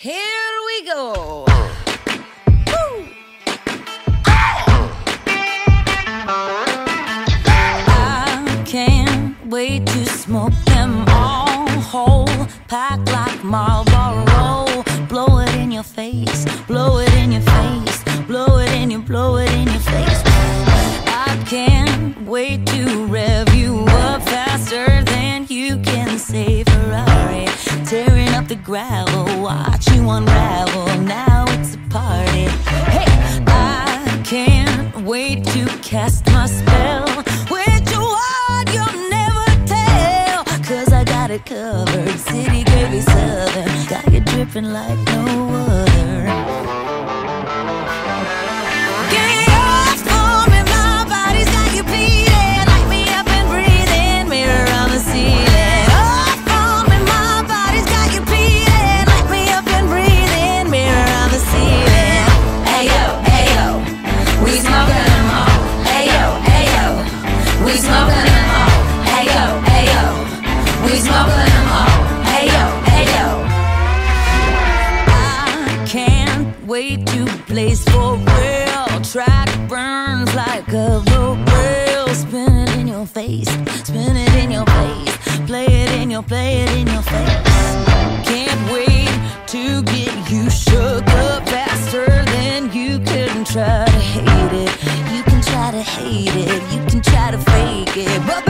Here we go. I can't wait to smoke them all whole, pack like Marlboro. Blow it in your face, blow it in your face, blow it in your, blow it in your face. I can't wait to rev you up faster than you can say Ferrari. Up the gravel, watch you unravel. Now it's a party. Hey, I can't wait to cast my spell. Your heart, you'll never tell. Cause I got it covered. City gravy southern. Got you dripping like no other. we smoke them all. Hey yo, hey yo. I can't wait to place for real. Track burns like a real. Spin it in your face, spin it in your face. Play it in your, play it in your face. Can't wait to get you shook up faster than you can try to hate it. You can try to hate it, you can try to fake it, but